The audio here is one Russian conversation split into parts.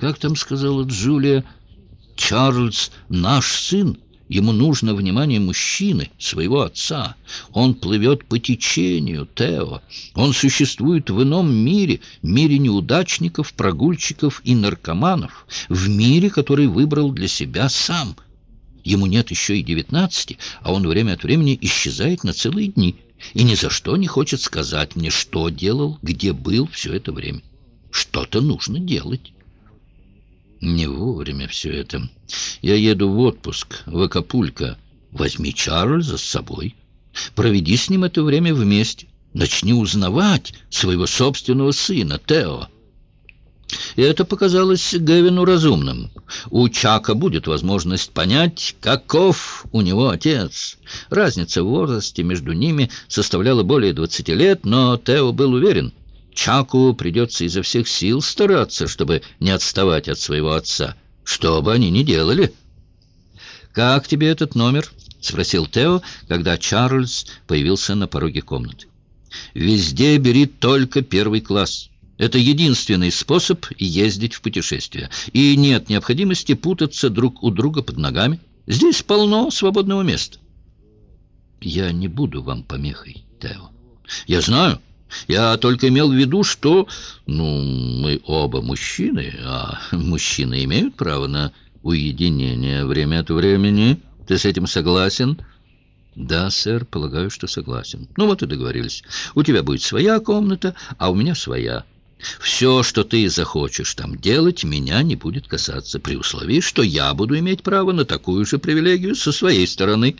Как там сказала Джулия, Чарльз наш сын. Ему нужно внимание мужчины, своего отца. Он плывет по течению, Тео. Он существует в ином мире, мире неудачников, прогульщиков и наркоманов, в мире, который выбрал для себя сам. Ему нет еще и девятнадцати, а он время от времени исчезает на целые дни и ни за что не хочет сказать мне, что делал, где был все это время. Что-то нужно делать. Не вовремя все это. Я еду в отпуск в Акапулько. Возьми Чарльза с собой. Проведи с ним это время вместе. Начни узнавать своего собственного сына, Тео. И это показалось Гевину разумным. У Чака будет возможность понять, каков у него отец. Разница в возрасте между ними составляла более 20 лет, но Тео был уверен, Чаку придется изо всех сил стараться, чтобы не отставать от своего отца, что бы они ни делали. «Как тебе этот номер?» — спросил Тео, когда Чарльз появился на пороге комнаты. «Везде бери только первый класс. Это единственный способ ездить в путешествие. И нет необходимости путаться друг у друга под ногами. Здесь полно свободного места». «Я не буду вам помехой, Тео». «Я знаю». Я только имел в виду, что, ну, мы оба мужчины, а мужчины имеют право на уединение время от времени. Ты с этим согласен?» «Да, сэр, полагаю, что согласен. Ну вот и договорились. У тебя будет своя комната, а у меня своя. Все, что ты захочешь там делать, меня не будет касаться, при условии, что я буду иметь право на такую же привилегию со своей стороны».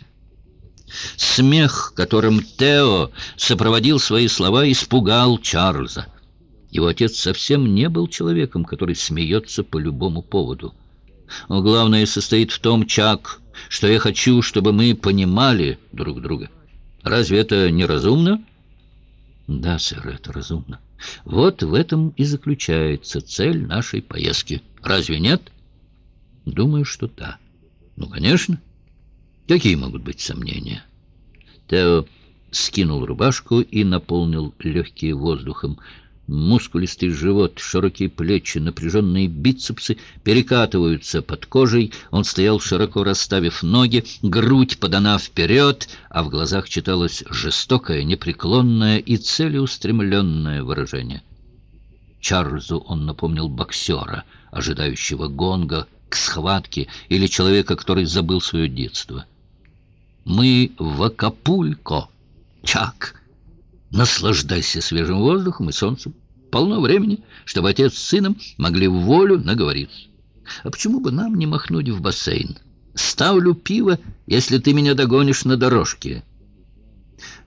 Смех, которым Тео сопроводил свои слова, испугал Чарльза. Его отец совсем не был человеком, который смеется по любому поводу. Но главное состоит в том, Чак, что я хочу, чтобы мы понимали друг друга. Разве это не разумно? Да, сэр, это разумно. Вот в этом и заключается цель нашей поездки. Разве нет? Думаю, что да. Ну, конечно. Какие могут быть сомнения? Тео скинул рубашку и наполнил легкие воздухом. Мускулистый живот, широкие плечи, напряженные бицепсы перекатываются под кожей. Он стоял, широко расставив ноги, грудь подана вперед, а в глазах читалось жестокое, непреклонное и целеустремленное выражение. Чарльзу он напомнил боксера, ожидающего гонга к схватке, или человека, который забыл свое детство. Мы в Акапулько. Чак, наслаждайся свежим воздухом и солнцем. Полно времени, чтобы отец с сыном могли в волю наговориться. А почему бы нам не махнуть в бассейн? Ставлю пиво, если ты меня догонишь на дорожке.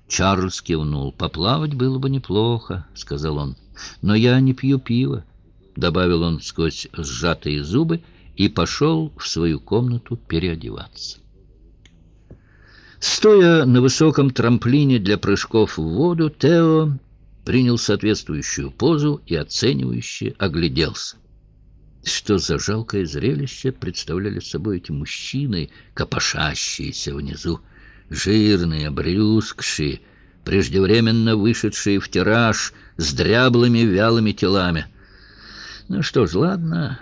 Чарльз кивнул. «Поплавать было бы неплохо», — сказал он. «Но я не пью пиво», — добавил он сквозь сжатые зубы и пошел в свою комнату переодеваться. Стоя на высоком трамплине для прыжков в воду, Тео принял соответствующую позу и оценивающе огляделся. Что за жалкое зрелище представляли собой эти мужчины, копошащиеся внизу, жирные, обрюзгшие, преждевременно вышедшие в тираж с дряблыми вялыми телами. Ну что ж, ладно,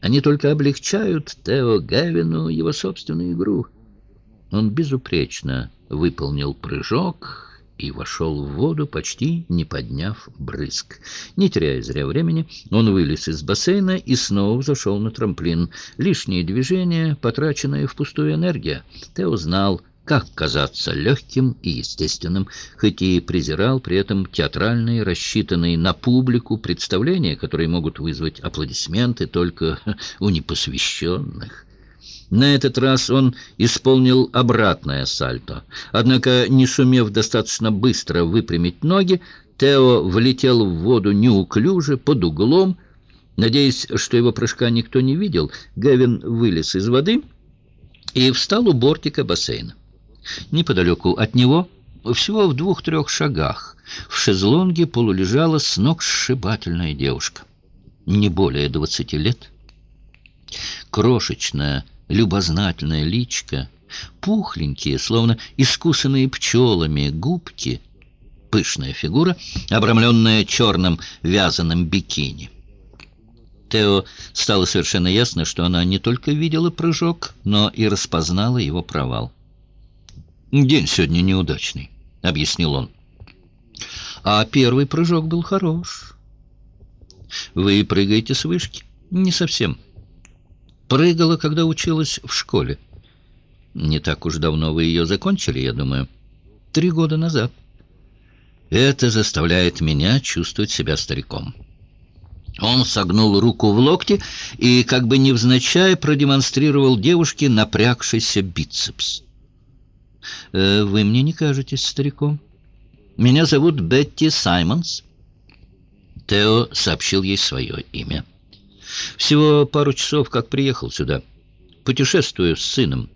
они только облегчают Тео Гевину его собственную игру — он безупречно выполнил прыжок и вошел в воду, почти не подняв брызг. Не теряя зря времени, он вылез из бассейна и снова зашел на трамплин. Лишние движения, потраченная впустую энергия. Тео знал, как казаться легким и естественным, хоть и презирал при этом театральные, рассчитанные на публику представления, которые могут вызвать аплодисменты только у непосвященных. На этот раз он исполнил обратное сальто. Однако, не сумев достаточно быстро выпрямить ноги, Тео влетел в воду неуклюже, под углом. Надеясь, что его прыжка никто не видел, Гевин вылез из воды и встал у бортика бассейна. Неподалеку от него, всего в двух-трех шагах, в шезлонге полулежала с ног сшибательная девушка. Не более двадцати лет. Крошечная, любознательное личко, пухленькие, словно искусанные пчелами, губки, пышная фигура, обрамленная черным вязаным бикини. Тео стало совершенно ясно, что она не только видела прыжок, но и распознала его провал. «День сегодня неудачный», — объяснил он. «А первый прыжок был хорош». «Вы прыгаете с вышки?» «Не совсем. Прыгала, когда училась в школе. Не так уж давно вы ее закончили, я думаю. Три года назад. Это заставляет меня чувствовать себя стариком». Он согнул руку в локте и, как бы невзначай, продемонстрировал девушке напрягшийся бицепс. «Э, «Вы мне не кажетесь стариком. Меня зовут Бетти Саймонс». Тео сообщил ей свое имя. «Всего пару часов, как приехал сюда. Путешествую с сыном.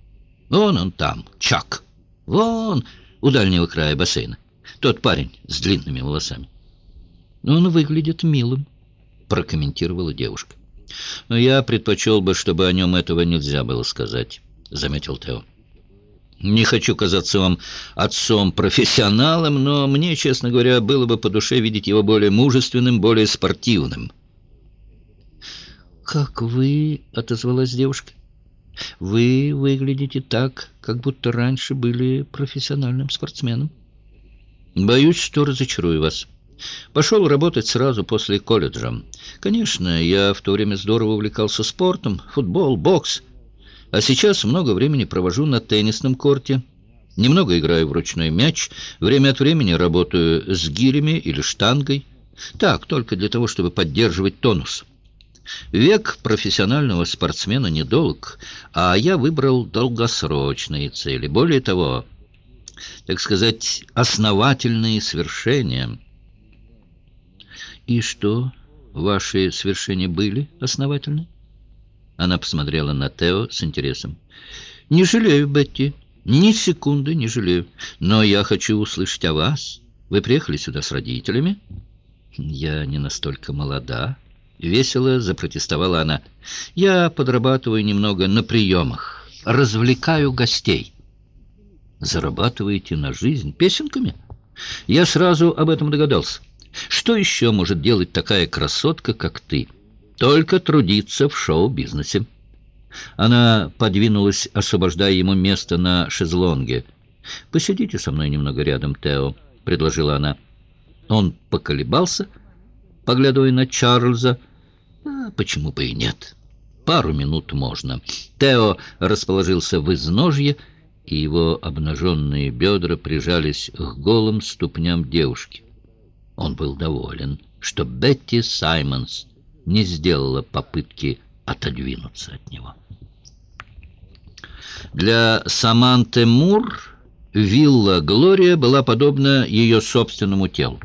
Вон он там, Чак. Вон, у дальнего края бассейна. Тот парень с длинными волосами. Он выглядит милым» прокомментировала девушка. «Но я предпочел бы, чтобы о нем этого нельзя было сказать», — заметил Тео. «Не хочу казаться вам отцом-профессионалом, но мне, честно говоря, было бы по душе видеть его более мужественным, более спортивным». «Как вы?» — отозвалась девушка. «Вы выглядите так, как будто раньше были профессиональным спортсменом». «Боюсь, что разочарую вас». Пошел работать сразу после колледжа. Конечно, я в то время здорово увлекался спортом, футбол, бокс. А сейчас много времени провожу на теннисном корте. Немного играю в ручной мяч, время от времени работаю с гирями или штангой. Так, только для того, чтобы поддерживать тонус. Век профессионального спортсмена недолг, а я выбрал долгосрочные цели. Более того, так сказать, основательные свершения – «И что, ваши свершения были основательны?» Она посмотрела на Тео с интересом. «Не жалею, Бетти, ни секунды не жалею. Но я хочу услышать о вас. Вы приехали сюда с родителями?» «Я не настолько молода», — весело запротестовала она. «Я подрабатываю немного на приемах, развлекаю гостей». «Зарабатываете на жизнь песенками?» «Я сразу об этом догадался». Что еще может делать такая красотка, как ты? Только трудиться в шоу-бизнесе. Она подвинулась, освобождая ему место на шезлонге. «Посидите со мной немного рядом, Тео», — предложила она. Он поколебался, поглядывая на Чарльза. А, «Почему бы и нет? Пару минут можно». Тео расположился в изножье, и его обнаженные бедра прижались к голым ступням девушки. Он был доволен, что Бетти Саймонс не сделала попытки отодвинуться от него. Для Саманты Мур вилла Глория была подобна ее собственному телу.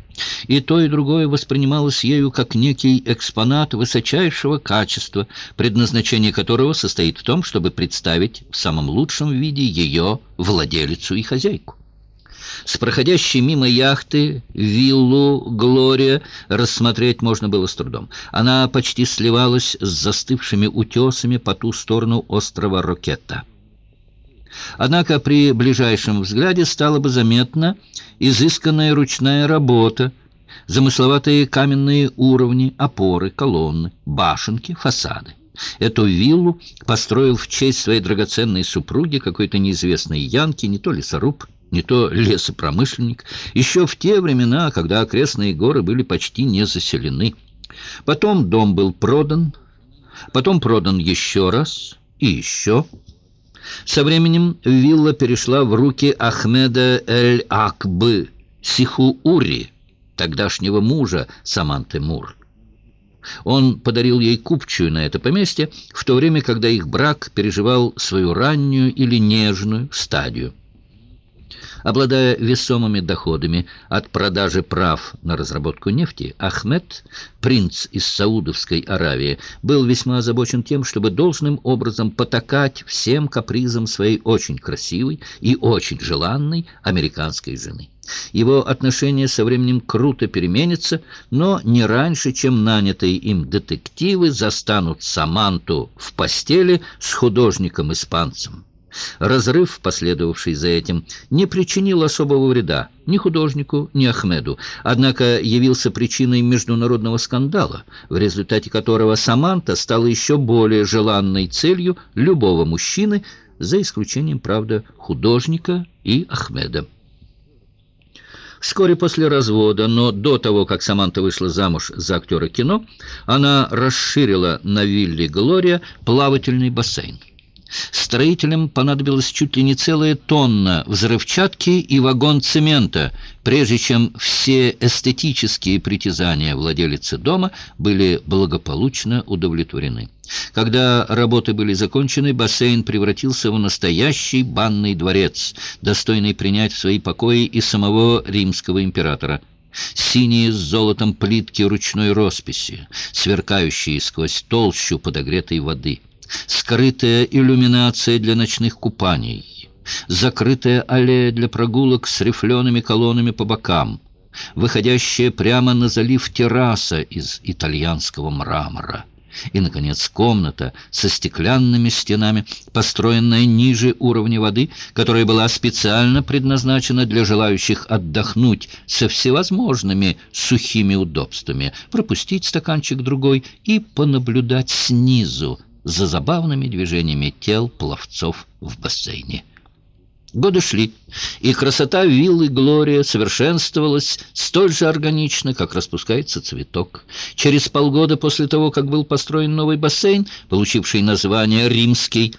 И то, и другое воспринималось ею как некий экспонат высочайшего качества, предназначение которого состоит в том, чтобы представить в самом лучшем виде ее владелицу и хозяйку. С проходящей мимо яхты виллу «Глория» рассмотреть можно было с трудом. Она почти сливалась с застывшими утесами по ту сторону острова Рокетта. Однако при ближайшем взгляде стало бы заметна изысканная ручная работа, замысловатые каменные уровни, опоры, колонны, башенки, фасады. Эту виллу построил в честь своей драгоценной супруги какой-то неизвестный янки, не то лесоруб, не то лесопромышленник, еще в те времена, когда окрестные горы были почти не заселены. Потом дом был продан, потом продан еще раз и еще. Со временем вилла перешла в руки Ахмеда Эль-Акбы Сихуури, тогдашнего мужа Саманты Мур. Он подарил ей купчую на это поместье, в то время, когда их брак переживал свою раннюю или нежную стадию. Обладая весомыми доходами от продажи прав на разработку нефти, Ахмед, принц из Саудовской Аравии, был весьма озабочен тем, чтобы должным образом потакать всем капризам своей очень красивой и очень желанной американской жены. Его отношение со временем круто переменится, но не раньше, чем нанятые им детективы застанут Саманту в постели с художником-испанцем. Разрыв, последовавший за этим, не причинил особого вреда ни художнику, ни Ахмеду, однако явился причиной международного скандала, в результате которого Саманта стала еще более желанной целью любого мужчины, за исключением, правда, художника и Ахмеда. Вскоре после развода, но до того, как Саманта вышла замуж за актера кино, она расширила на вилле «Глория» плавательный бассейн. Строителям понадобилось чуть ли не целая тонна взрывчатки и вагон цемента, прежде чем все эстетические притязания владелицы дома были благополучно удовлетворены. Когда работы были закончены, бассейн превратился в настоящий банный дворец, достойный принять в свои покои и самого римского императора. Синие с золотом плитки ручной росписи, сверкающие сквозь толщу подогретой воды скрытая иллюминация для ночных купаний, закрытая аллея для прогулок с рифлеными колоннами по бокам, выходящая прямо на залив терраса из итальянского мрамора. И, наконец, комната со стеклянными стенами, построенная ниже уровня воды, которая была специально предназначена для желающих отдохнуть со всевозможными сухими удобствами, пропустить стаканчик другой и понаблюдать снизу за забавными движениями тел пловцов в бассейне. Годы шли, и красота виллы Глория совершенствовалась столь же органично, как распускается цветок. Через полгода после того, как был построен новый бассейн, получивший название «Римский»,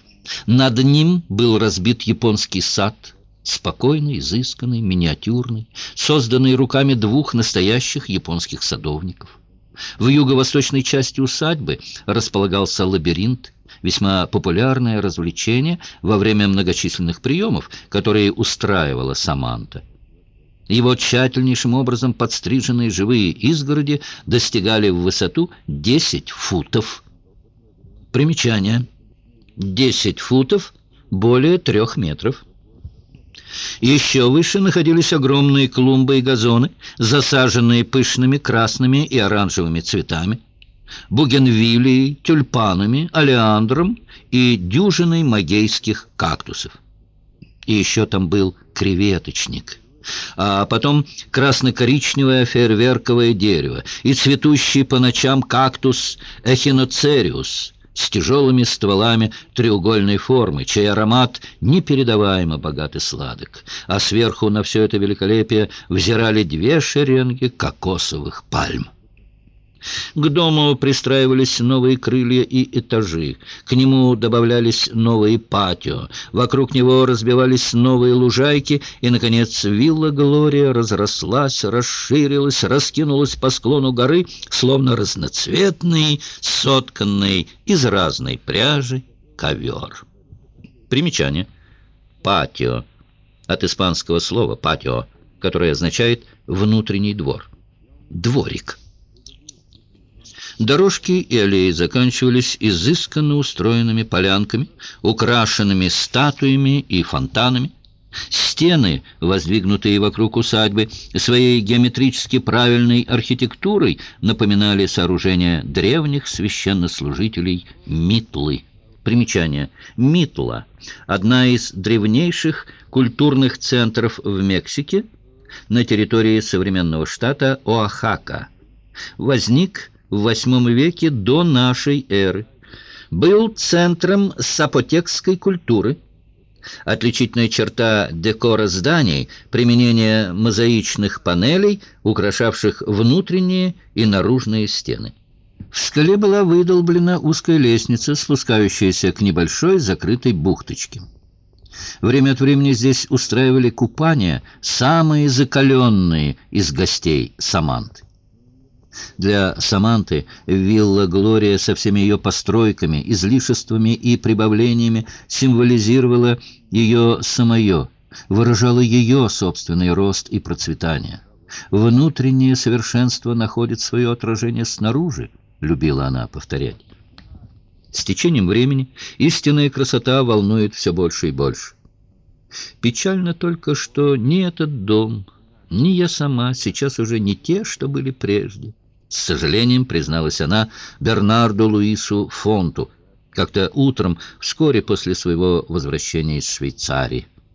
над ним был разбит японский сад, спокойный, изысканный, миниатюрный, созданный руками двух настоящих японских садовников. В юго-восточной части усадьбы располагался лабиринт, весьма популярное развлечение во время многочисленных приемов, которые устраивала Саманта. Его тщательнейшим образом подстриженные живые изгороди достигали в высоту 10 футов. Примечание. 10 футов более 3 метров. Еще выше находились огромные клумбы и газоны, засаженные пышными красными и оранжевыми цветами, бугенвилией, тюльпанами, олеандром и дюжиной магейских кактусов. И еще там был креветочник – а потом красно-коричневое фейерверковое дерево и цветущий по ночам кактус эхиноцериус, с тяжелыми стволами треугольной формы, чей аромат непередаваемо богат и сладок, а сверху на все это великолепие взирали две шеренги кокосовых пальм. К дому пристраивались новые крылья и этажи, к нему добавлялись новые патио, вокруг него разбивались новые лужайки, и, наконец, вилла Глория разрослась, расширилась, раскинулась по склону горы, словно разноцветный, сотканный из разной пряжи ковер. Примечание. Патио. От испанского слова «патио», которое означает «внутренний двор». Дворик. Дорожки и аллеи заканчивались изысканно устроенными полянками, украшенными статуями и фонтанами. Стены, воздвигнутые вокруг усадьбы, своей геометрически правильной архитектурой напоминали сооружения древних священнослужителей Митлы. Примечание. Митла – одна из древнейших культурных центров в Мексике на территории современного штата Оахака. Возник в VIII веке до нашей эры. Был центром сапотекской культуры. Отличительная черта декора зданий – применение мозаичных панелей, украшавших внутренние и наружные стены. В скале была выдолблена узкая лестница, спускающаяся к небольшой закрытой бухточке. Время от времени здесь устраивали купания самые закаленные из гостей Саманты. Для Саманты вилла Глория со всеми ее постройками, излишествами и прибавлениями символизировала ее самое, выражала ее собственный рост и процветание. «Внутреннее совершенство находит свое отражение снаружи», — любила она повторять. С течением времени истинная красота волнует все больше и больше. Печально только, что ни этот дом, ни я сама сейчас уже не те, что были прежде. С сожалением призналась она Бернарду Луису Фонту, как-то утром, вскоре после своего возвращения из Швейцарии.